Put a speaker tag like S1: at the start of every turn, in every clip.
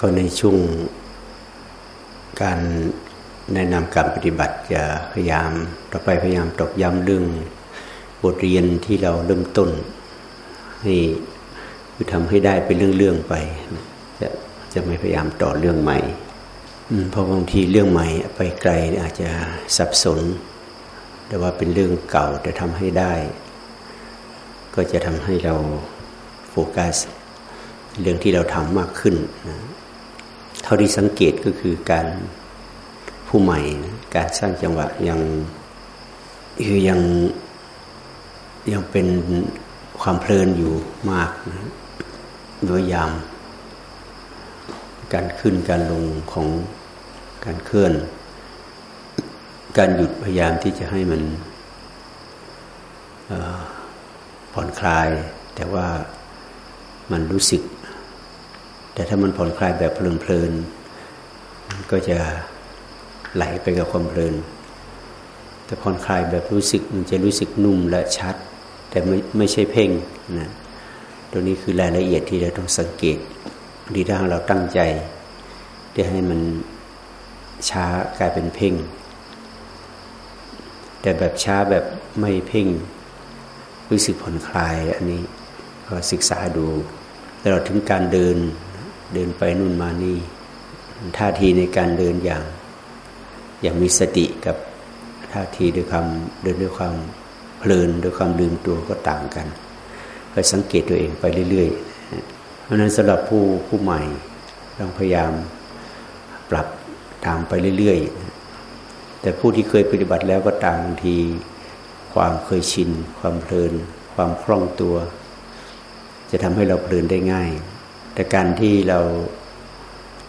S1: ก็ในช่วงการแนะนำการปฏิบัติจะพยายามต่อไปพยายามตอกย้ำเรื่องบทเรียนที่เราเริ่มต้นให้คือทำให้ได้เป็นเรื่องๆไปจะจะไม่พยายามต่อเรื่องใหม่เพราะบางทีเรื่องใหม่ไปไกลอาจจะสับสน แต่ว่าเป็นเรื่องเก่าแต่ทำให้ได้ ก็จะทำให้เราโฟกัส เรื่องที่เราทำมากขึ้นนะเท่าที่สังเกตก็คือการผู้ใหม่นะการสร้างจังหวะยังคือยังยังเป็นความเพลินอยู่มากนะโดยยาม การขึ้นการลงของการเคลื่อน การหยุดพยายามที่จะให้มันผ่อนคลาย แต่ว่ามันรู้สึก แต่ถ้ามันผ่อนคลายแบบเพลินๆก็จะไหลไปกับความเพลิน แต่ผ่อนคลายแบบรู้สึกมันจะรู้สึกนุ่มและชัด แต่ไม่ไม่ใช่เพ่งนะตรงนี้คือรายละเอียดที่เราต้องสังเกตดีถ้าเราตั้งใจจะให้มันช้ากลายเป็นเพ่ง แต่แบบช้าแบบไม่เพ่ง รู้สึกผ่อนคลายอันนี้ก็ศึกษาดูตลอดถึงการเดิน เดินไปนู่นมานี่ ท่าทีในการเดินอย่าง อย่างมีสติกับท่าทีด้วยความเดินด้วยความเพลินด้วยความลืมตัวก็ต่างกันไปสังเกตตัวเองไปเรื่อยๆเพราะนั้นสำหรับผู้ผู้ใหม่ต้องพยายามปรับตามไปเรื่อยๆ แต่ผู้ที่เคยปฏิบัติแล้วก็ตามบางที ความเคยชิน ความเพลิน ความคล่องตัว จะทำให้เราเพลินได้ง่าย แต่การที่เรา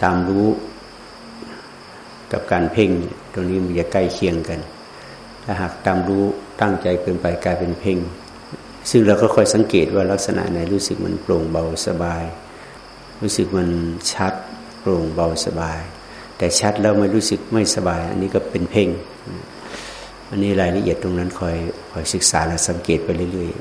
S1: ตามรู้กับการเพ่งตรงนี้มันจะใกล้เคียงกัน ถ้าหากตามรู้ตั้งใจเกินไปกลายเป็นเพ่ง ซึ่งเราก็ค่อยสังเกตว่าลักษณะไหนรู้สึกมันโปร่งเบาสบาย รู้สึกมันชัดโปร่งเบาสบาย แต่ชัดแล้วไม่รู้สึกไม่สบาย อันนี้ก็เป็นเพ่งอันนี้รายละเอียดตรงนั้นคอยคอยศึกษาและสังเกตไปเรื่อย